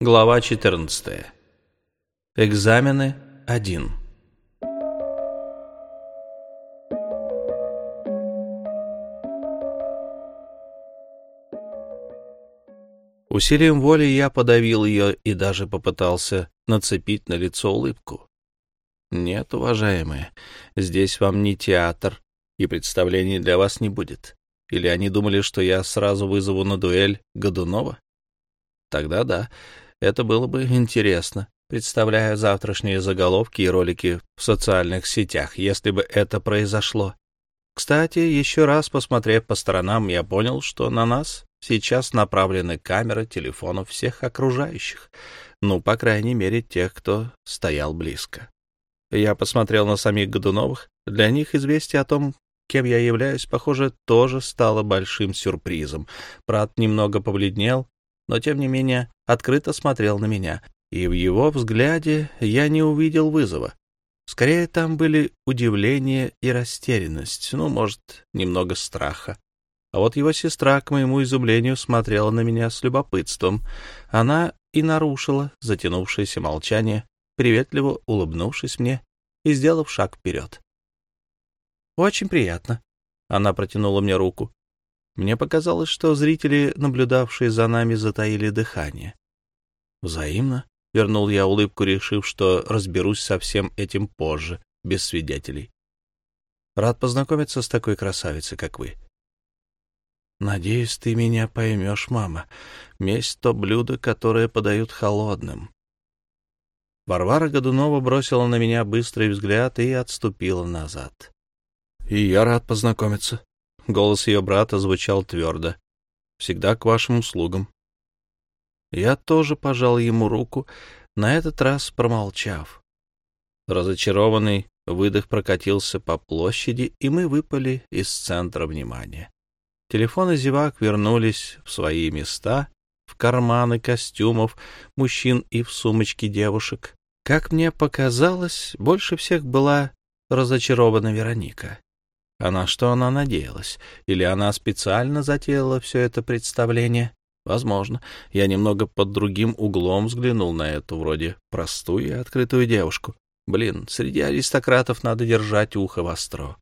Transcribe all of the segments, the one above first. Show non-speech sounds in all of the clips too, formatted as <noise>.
Глава 14. Экзамены 1. Усилием воли я подавил ее и даже попытался нацепить на лицо улыбку. Нет, уважаемые, здесь вам не театр, и представлений для вас не будет. Или они думали, что я сразу вызову на дуэль Годунова? Тогда да, это было бы интересно. Представляю завтрашние заголовки и ролики в социальных сетях, если бы это произошло. Кстати, еще раз посмотрев по сторонам, я понял, что на нас сейчас направлены камеры телефонов всех окружающих. Ну, по крайней мере, тех, кто стоял близко. Я посмотрел на самих Годуновых. Для них известие о том, кем я являюсь, похоже, тоже стало большим сюрпризом. Брат немного побледнел, но, тем не менее, открыто смотрел на меня, и в его взгляде я не увидел вызова. Скорее, там были удивление и растерянность, ну, может, немного страха. А вот его сестра, к моему изумлению, смотрела на меня с любопытством. Она и нарушила затянувшееся молчание, приветливо улыбнувшись мне и сделав шаг вперед. «Очень приятно». Она протянула мне руку. Мне показалось, что зрители, наблюдавшие за нами, затаили дыхание. «Взаимно?» — вернул я улыбку, решив, что разберусь со всем этим позже, без свидетелей. «Рад познакомиться с такой красавицей, как вы». «Надеюсь, ты меня поймешь, мама. Месть — то блюдо, которое подают холодным». Варвара Годунова бросила на меня быстрый взгляд и отступила назад. «И я рад познакомиться». Голос ее брата звучал твердо. «Всегда к вашим услугам». Я тоже пожал ему руку, на этот раз промолчав. Разочарованный выдох прокатился по площади, и мы выпали из центра внимания. Телефоны зевак вернулись в свои места, в карманы костюмов мужчин и в сумочки девушек. Как мне показалось, больше всех была разочарована Вероника. А на что она надеялась? Или она специально затеяла все это представление? Возможно. Я немного под другим углом взглянул на эту вроде простую и открытую девушку. Блин, среди аристократов надо держать ухо востро.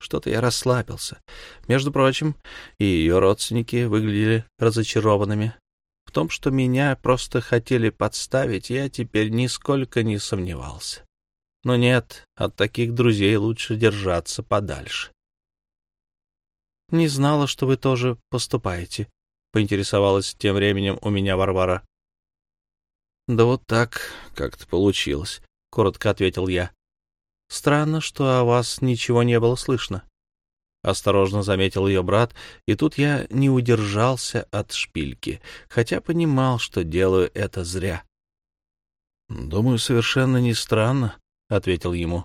Что-то я расслабился. Между прочим, и ее родственники выглядели разочарованными. В том, что меня просто хотели подставить, я теперь нисколько не сомневался. Но нет, от таких друзей лучше держаться подальше. — Не знала, что вы тоже поступаете, — поинтересовалась тем временем у меня Варвара. — Да вот так как-то получилось, — коротко ответил я. — Странно, что о вас ничего не было слышно. Осторожно заметил ее брат, и тут я не удержался от шпильки, хотя понимал, что делаю это зря. — Думаю, совершенно не странно, ответил ему.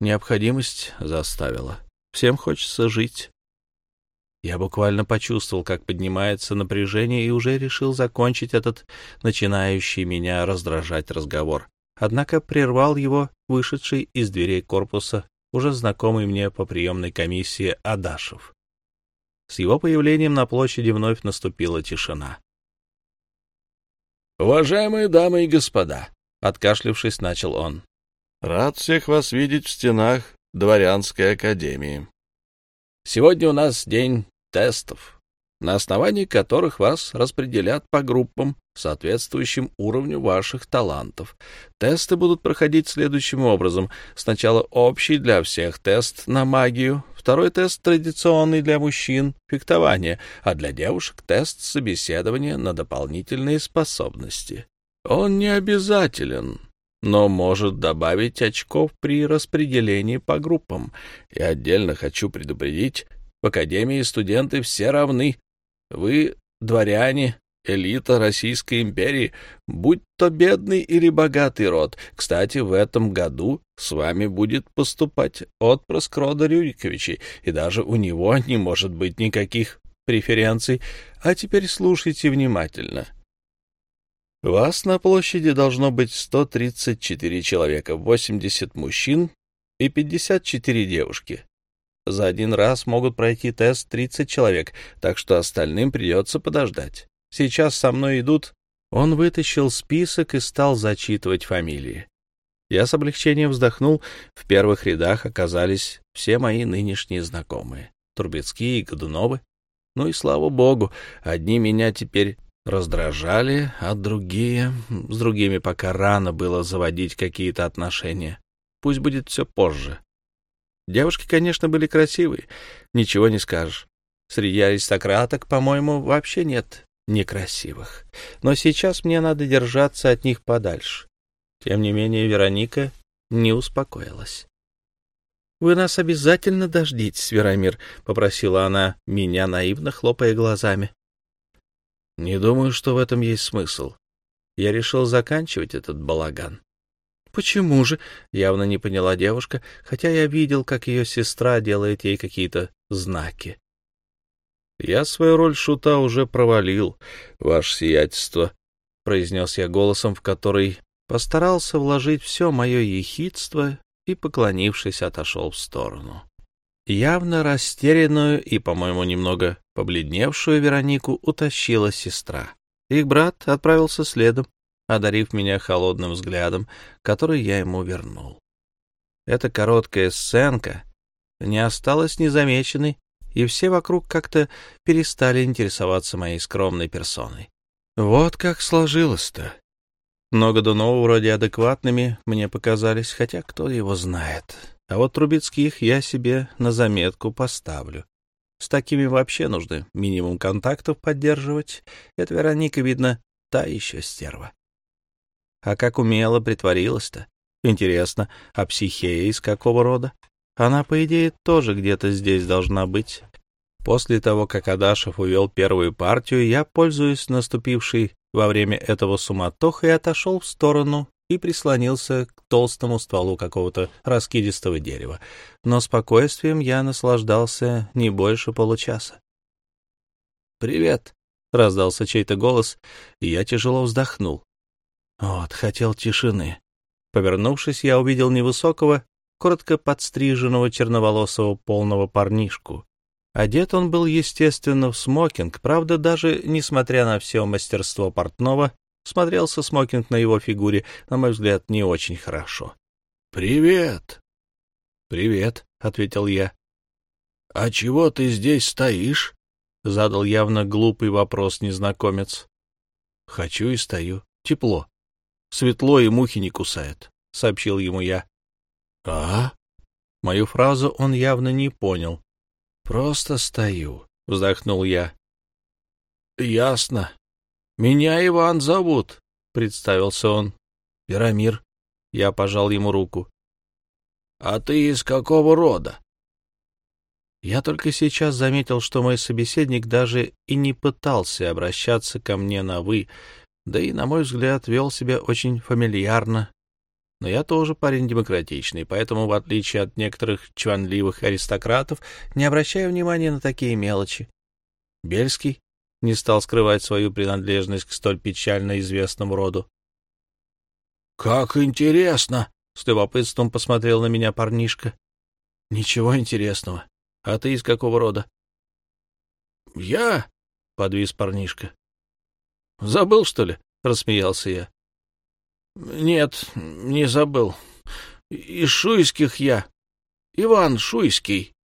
Необходимость заставила. Всем хочется жить. Я буквально почувствовал, как поднимается напряжение, и уже решил закончить этот начинающий меня раздражать разговор. Однако прервал его вышедший из дверей корпуса уже знакомый мне по приемной комиссии Адашев. С его появлением на площади вновь наступила тишина. «Уважаемые дамы и господа!» — откашлившись, начал он. Рад всех вас видеть в стенах Дворянской академии. Сегодня у нас день тестов, на основании которых вас распределят по группам, соответствующим уровню ваших талантов. Тесты будут проходить следующим образом. Сначала общий для всех тест на магию, второй тест традиционный для мужчин — фехтование, а для девушек — тест собеседования на дополнительные способности. Он не обязателен, но может добавить очков при распределении по группам. И отдельно хочу предупредить, в Академии студенты все равны. Вы дворяне, элита Российской империи, будь то бедный или богатый род. Кстати, в этом году с вами будет поступать отпрыск рода Рюриковичей, и даже у него не может быть никаких преференций. А теперь слушайте внимательно. — вас на площади должно быть 134 человека, 80 мужчин и 54 девушки. За один раз могут пройти тест 30 человек, так что остальным придется подождать. Сейчас со мной идут Он вытащил список и стал зачитывать фамилии. Я с облегчением вздохнул. В первых рядах оказались все мои нынешние знакомые. Турбецкие и Годуновы. Ну и слава богу, одни меня теперь раздражали, а другие... С другими пока рано было заводить какие-то отношения. Пусть будет все позже. Девушки, конечно, были красивые, ничего не скажешь. Среди аристократок, по-моему, вообще нет некрасивых. Но сейчас мне надо держаться от них подальше. Тем не менее, Вероника не успокоилась. — Вы нас обязательно дождитесь, Веромир, — попросила она, меня наивно хлопая глазами. — Не думаю, что в этом есть смысл. Я решил заканчивать этот балаган. — Почему же? — явно не поняла девушка, хотя я видел, как ее сестра делает ей какие-то знаки. — Я свою роль шута уже провалил, ваше сиятельство, — произнес я голосом, в который постарался вложить все мое ехидство и, поклонившись, отошел в сторону. Явно растерянную и, по-моему, немного побледневшую Веронику утащила сестра. Их брат отправился следом, одарив меня холодным взглядом, который я ему вернул. Эта короткая сценка не осталась незамеченной, и все вокруг как-то перестали интересоваться моей скромной персоной. Вот как сложилось-то. Но Годунова вроде адекватными мне показались, хотя кто его знает. А вот Трубецких я себе на заметку поставлю. С такими вообще нужно минимум контактов поддерживать. Это Вероника, видно, та еще стерва. А как умело притворилась-то? Интересно, а психея из какого рода? Она, по идее, тоже где-то здесь должна быть. После того, как Адашев увел первую партию, я, пользуясь наступившей во время этого суматохой отошел в сторону и прислонился к толстому стволу какого-то раскидистого дерева. Но спокойствием я наслаждался не больше получаса. «Привет!» — раздался чей-то голос, и я тяжело вздохнул. Вот, хотел тишины. Повернувшись, я увидел невысокого, коротко подстриженного черноволосого полного парнишку, Одет он был, естественно, в смокинг, правда, даже несмотря на все мастерство портного, смотрелся смокинг на его фигуре, на мой взгляд, не очень хорошо. «Привет!» «Привет», — ответил я. «А чего ты здесь стоишь?» — задал явно глупый вопрос незнакомец. «Хочу и стою. Тепло. Светло и мухи не кусают», — сообщил ему я. «А?» Мою фразу он явно не понял. Просто стою, — вздохнул я. — Ясно. Меня Иван зовут, — представился он. — Верамир. Я пожал ему руку. — А ты из какого рода? Я только сейчас заметил, что мой собеседник даже и не пытался обращаться ко мне на «вы», да и, на мой взгляд, вел себя очень фамильярно но я тоже парень демократичный, поэтому, в отличие от некоторых чванливых аристократов, не обращаю внимания на такие мелочи. Бельский не стал скрывать свою принадлежность к столь печально известному роду. — Как интересно! — с любопытством посмотрел на меня парнишка. — Ничего интересного. А ты из какого рода? — Я? — подвис парнишка. — Забыл, что ли? — рассмеялся я. Нет, не забыл. Из Шуйских я. Иван Шуйский.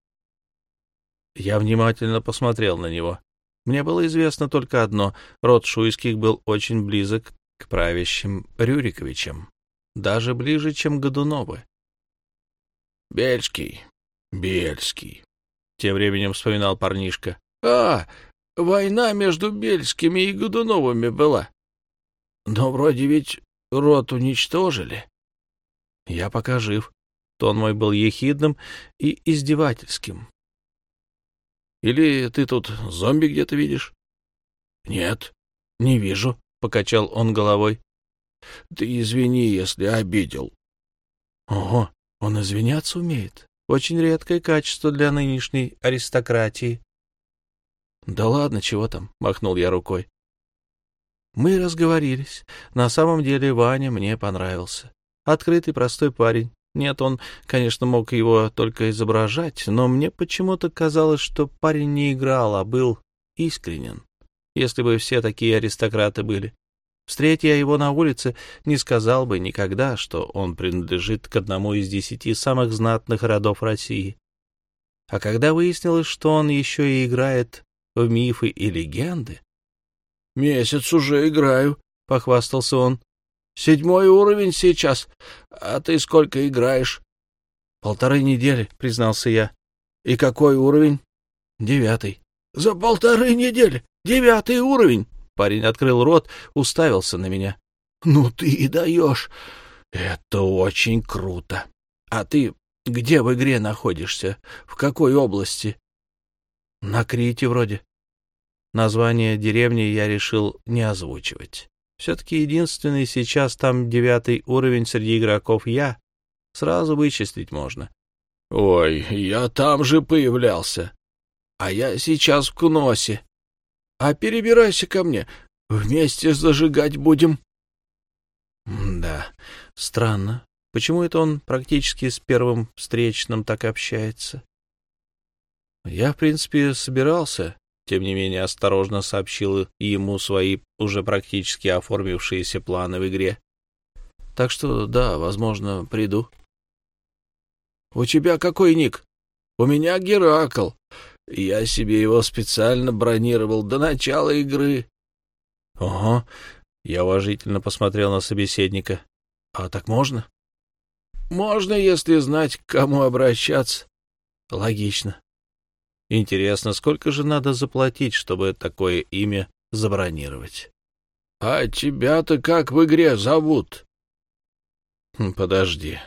Я внимательно посмотрел на него. Мне было известно только одно — род Шуйских был очень близок к правящим Рюриковичам, даже ближе, чем Годуновы. — Бельский, Бельский, — тем временем вспоминал парнишка. — А, война между Бельскими и Годуновыми была. Но вроде ведь рот уничтожили? Я пока жив. Тон мой был ехидным и издевательским. Или ты тут зомби где-то видишь? Нет, не вижу, — покачал он головой. Ты извини, если обидел. Ого, он извиняться умеет. Очень редкое качество для нынешней аристократии. Да ладно, чего там, — махнул я рукой. Мы разговорились. На самом деле Ваня мне понравился. Открытый, простой парень. Нет, он, конечно, мог его только изображать, но мне почему-то казалось, что парень не играл, а был искренен. Если бы все такие аристократы были. Встретя его на улице, не сказал бы никогда, что он принадлежит к одному из десяти самых знатных родов России. А когда выяснилось, что он еще и играет в мифы и легенды... — Месяц уже играю, — похвастался он. — Седьмой уровень сейчас. А ты сколько играешь? — Полторы недели, — признался я. — И какой уровень? — Девятый. — За полторы недели? Девятый уровень? Парень открыл рот, уставился на меня. — Ну ты и даешь. Это очень круто. А ты где в игре находишься? В какой области? — На Крите вроде. Название деревни я решил не озвучивать. Все-таки единственный сейчас там девятый уровень среди игроков я. Сразу вычислить можно. — Ой, я там же появлялся. А я сейчас в Кносе. А перебирайся ко мне. Вместе зажигать будем. Да, странно. Почему это он практически с первым встречным так общается? Я, в принципе, собирался, тем не менее осторожно сообщил ему свои уже практически оформившиеся планы в игре. Так что, да, возможно, приду. — У тебя какой ник? — У меня Геракл. Я себе его специально бронировал до начала игры. — Ого. Я уважительно посмотрел на собеседника. — А так можно? — Можно, если знать, к кому обращаться. — Логично. Интересно, сколько же надо заплатить, чтобы такое имя забронировать? — А тебя-то как в игре зовут? Хм, — Подожди.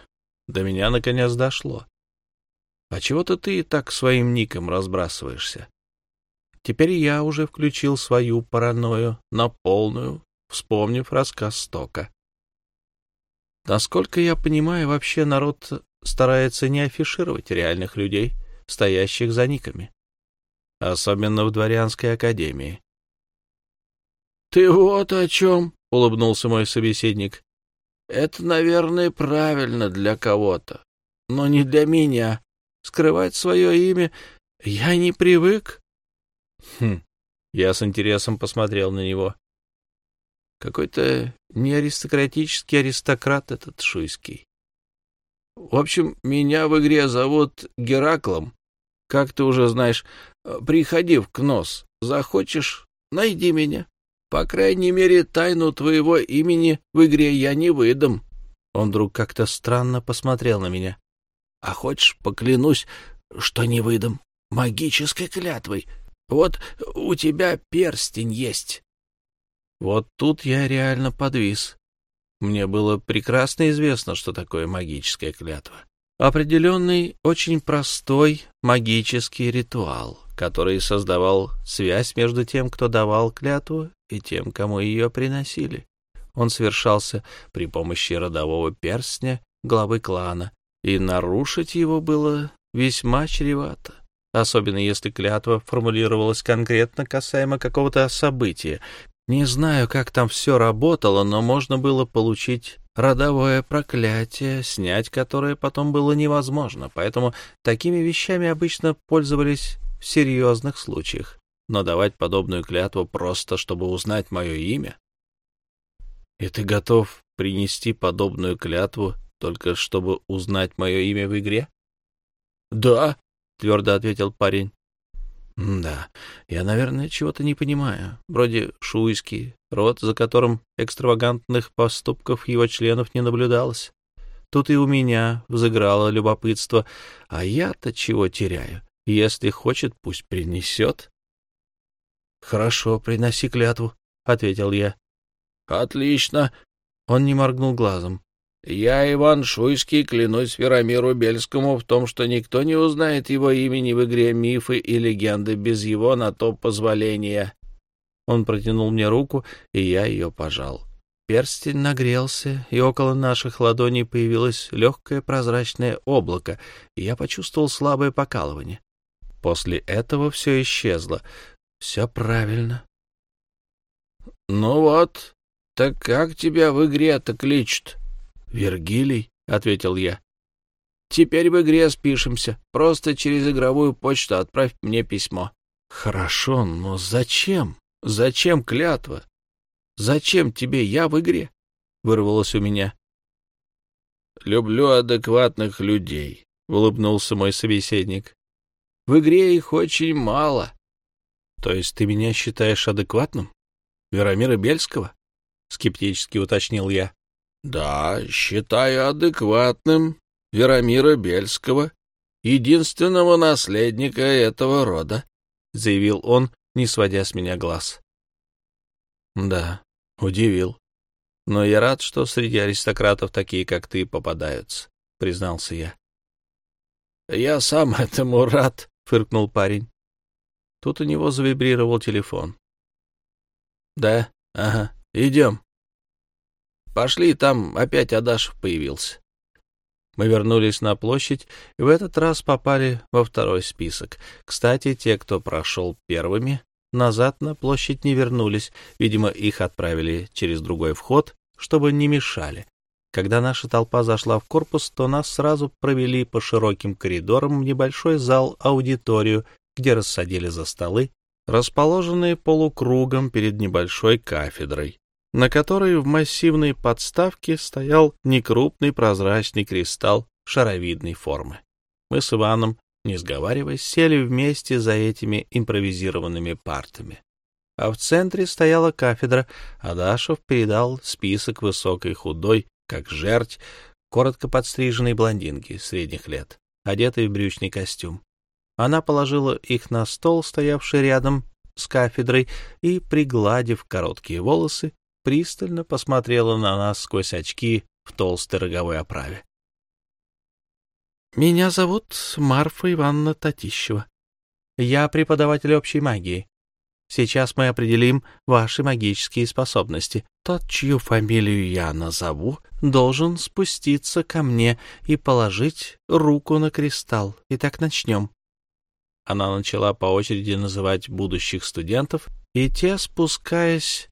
До меня наконец дошло. А чего-то ты так своим ником разбрасываешься. Теперь я уже включил свою паранойю на полную, вспомнив рассказ Стока. Насколько я понимаю, вообще народ старается не афишировать реальных людей, стоящих за никами. Особенно в дворянской академии. — Ты вот о чем, — улыбнулся мой собеседник. — Это, наверное, правильно для кого-то, но не для меня скрывать свое имя. Я не привык. Хм. Я с интересом посмотрел на него. Какой-то неаристократический аристократ этот шуйский. В общем, меня в игре зовут Гераклом. Как ты уже знаешь, приходи в Кнос. Захочешь, найди меня. По крайней мере, тайну твоего имени в игре я не выдам. Он вдруг как-то странно посмотрел на меня. А хочешь, поклянусь, что не выдам магической клятвой. Вот у тебя перстень есть. Вот тут я реально подвис. Мне было прекрасно известно, что такое магическая клятва. Определенный, очень простой магический ритуал, который создавал связь между тем, кто давал клятву, и тем, кому ее приносили. Он совершался при помощи родового перстня главы клана, и нарушить его было весьма чревато, особенно если клятва формулировалась конкретно касаемо какого-то события. Не знаю, как там все работало, но можно было получить родовое проклятие, снять которое потом было невозможно, поэтому такими вещами обычно пользовались в серьезных случаях. Но давать подобную клятву просто, чтобы узнать мое имя? И ты готов принести подобную клятву только чтобы узнать мое имя в игре? — Да, — твердо ответил парень. — Да, я, наверное, чего-то не понимаю. Вроде шуйский, род, за которым экстравагантных поступков его членов не наблюдалось. Тут и у меня взыграло любопытство. А я-то чего теряю? Если хочет, пусть принесет. — Хорошо, приноси клятву, — ответил я. — Отлично. Он не моргнул глазом. Я, Иван Шуйский, клянусь Веромиру Бельскому в том, что никто не узнает его имени в игре «Мифы и легенды» без его на то позволения. Он протянул мне руку, и я ее пожал. Перстень нагрелся, и около наших ладоней появилось легкое прозрачное облако, и я почувствовал слабое покалывание. После этого все исчезло. Все правильно. — Ну вот, так как тебя в игре-то кличут? «Вергилий», — ответил я. «Теперь в игре спишемся. Просто через игровую почту отправь мне письмо». «Хорошо, но зачем? Зачем клятва? Зачем тебе я в игре? Вырвалось у меня. Люблю адекватных людей, улыбнулся мой собеседник. В игре их очень мало. То есть ты меня считаешь адекватным? Веромира Бельского? Скептически уточнил я. Да, считаю адекватным Веромира Бельского, единственного наследника этого рода, заявил он, не сводя с меня глаз. Да, удивил. Но я рад, что среди аристократов такие, как ты, попадаются, признался я. Я сам <laughs> этому рад, фыркнул парень. Тут у него завибрировал телефон. Да, ага, идем. Пошли, там опять Адашев появился. Мы вернулись на площадь и в этот раз попали во второй список. Кстати, те, кто прошел первыми, назад на площадь не вернулись. Видимо, их отправили через другой вход, чтобы не мешали. Когда наша толпа зашла в корпус, то нас сразу провели по широким коридорам в небольшой зал-аудиторию, где рассадили за столы, расположенные полукругом перед небольшой кафедрой, на которой в массивной подставке стоял некрупный прозрачный кристалл шаровидной формы. Мы с Иваном, не сговариваясь, сели вместе за этими импровизированными партами а в центре стояла кафедра, а Дашев передал список высокой худой, как жерть, коротко подстриженной блондинки средних лет, одетой в брючный костюм. Она положила их на стол, стоявший рядом с кафедрой, и, пригладив короткие волосы, пристально посмотрела на нас сквозь очки в толстой роговой оправе. «Меня зовут Марфа Ивановна Татищева. Я преподаватель общей магии. Сейчас мы определим ваши магические способности. Тот, чью фамилию я назову, должен спуститься ко мне и положить руку на кристалл. Итак, начнем. Она начала по очереди называть будущих студентов, и те, спускаясь,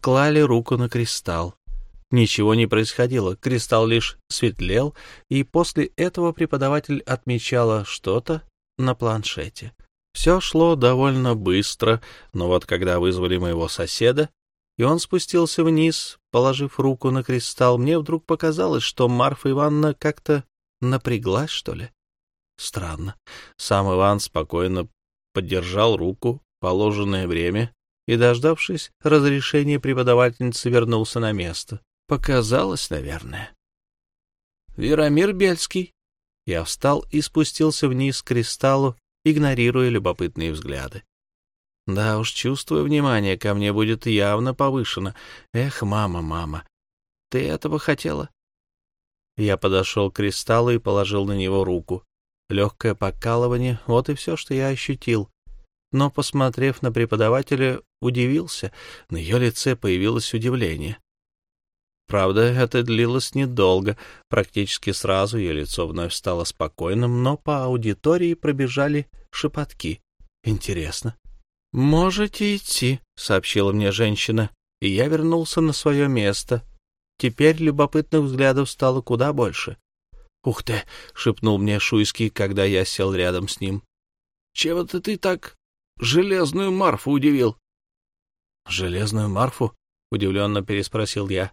клали руку на кристалл. Ничего не происходило, кристалл лишь светлел, и после этого преподаватель отмечала что-то на планшете. Все шло довольно быстро, но вот когда вызвали моего соседа, и он спустился вниз, положив руку на кристалл, мне вдруг показалось, что Марфа Ивановна как-то напряглась, что ли. Странно. Сам Иван спокойно поддержал руку положенное время и, дождавшись разрешения преподавательницы, вернулся на место. Показалось, наверное. «Веромир Бельский». Я встал и спустился вниз к кристаллу, игнорируя любопытные взгляды. Да уж, чувствую, внимание ко мне будет явно повышено. Эх, мама, мама, ты этого хотела? Я подошел к кристаллу и положил на него руку. Легкое покалывание — вот и все, что я ощутил. Но, посмотрев на преподавателя, удивился. На ее лице появилось удивление. Правда, это длилось недолго. Практически сразу ее лицо вновь стало спокойным, но по аудитории пробежали шепотки. Интересно. «Можете идти», — сообщила мне женщина, и я вернулся на свое место. Теперь любопытных взглядов стало куда больше. «Ух ты!» — шепнул мне Шуйский, когда я сел рядом с ним. «Чем это ты так железную Марфу удивил?» «Железную Марфу?» — удивленно переспросил я.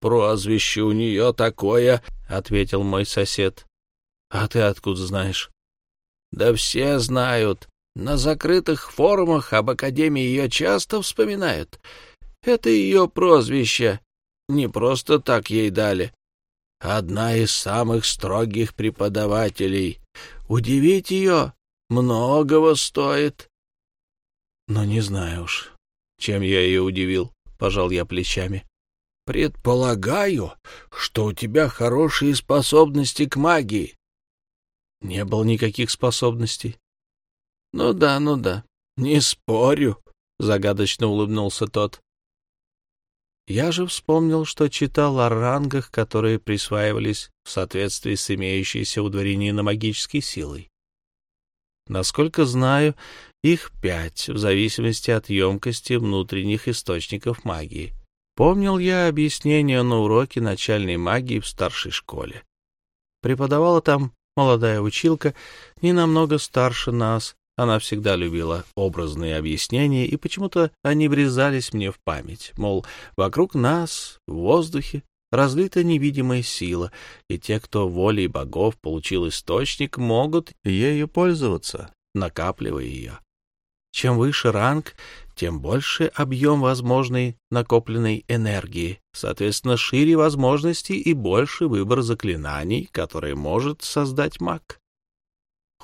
«Прозвище у нее такое», — ответил мой сосед. «А ты откуда знаешь?» «Да все знают. На закрытых форумах об Академии ее часто вспоминают. Это ее прозвище. Не просто так ей дали. Одна из самых строгих преподавателей. Удивить ее многого стоит». «Но не знаю уж, чем я ее удивил», — пожал я плечами. Предполагаю, что у тебя хорошие способности к магии. Не было никаких способностей. Ну да, ну да, не спорю, загадочно улыбнулся тот. Я же вспомнил, что читал о рангах, которые присваивались в соответствии с имеющейся у дворянина магической силой. Насколько знаю, их пять, в зависимости от емкости внутренних источников магии. Помнил я объяснение на уроке начальной магии в старшей школе. Преподавала там молодая училка, не намного старше нас, Она всегда любила образные объяснения, и почему-то они врезались мне в память. Мол, вокруг нас, в воздухе, разлита невидимая сила, и те, кто волей богов получил источник, могут ею пользоваться, накапливая ее. Чем выше ранг, тем больше объем возможной накопленной энергии, соответственно, шире возможности и больше выбор заклинаний, которые может создать маг.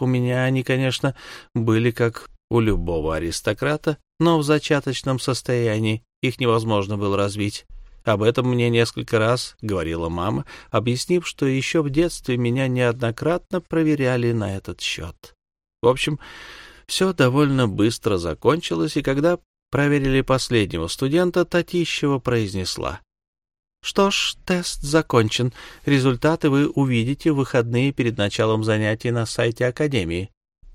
У меня они, конечно, были как у любого аристократа, но в зачаточном состоянии их невозможно было развить. Об этом мне несколько раз говорила мама, объяснив, что еще в детстве меня неоднократно проверяли на этот счет. В общем, все довольно быстро закончилось, и когда проверили последнего студента, Татищева произнесла. «Что ж, тест закончен. Результаты вы увидите в выходные перед началом занятий на сайте Академии.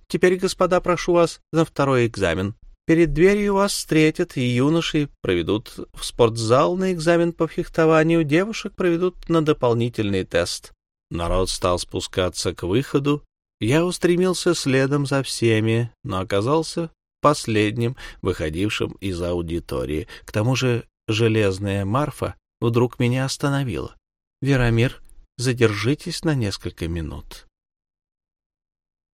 Теперь, господа, прошу вас за второй экзамен. Перед дверью вас встретят, и юноши проведут в спортзал на экзамен по фехтованию, девушек проведут на дополнительный тест». Народ стал спускаться к выходу. Я устремился следом за всеми, но оказался последним, выходившим из аудитории. К тому же железная Марфа вдруг меня остановила. «Верамир, задержитесь на несколько минут».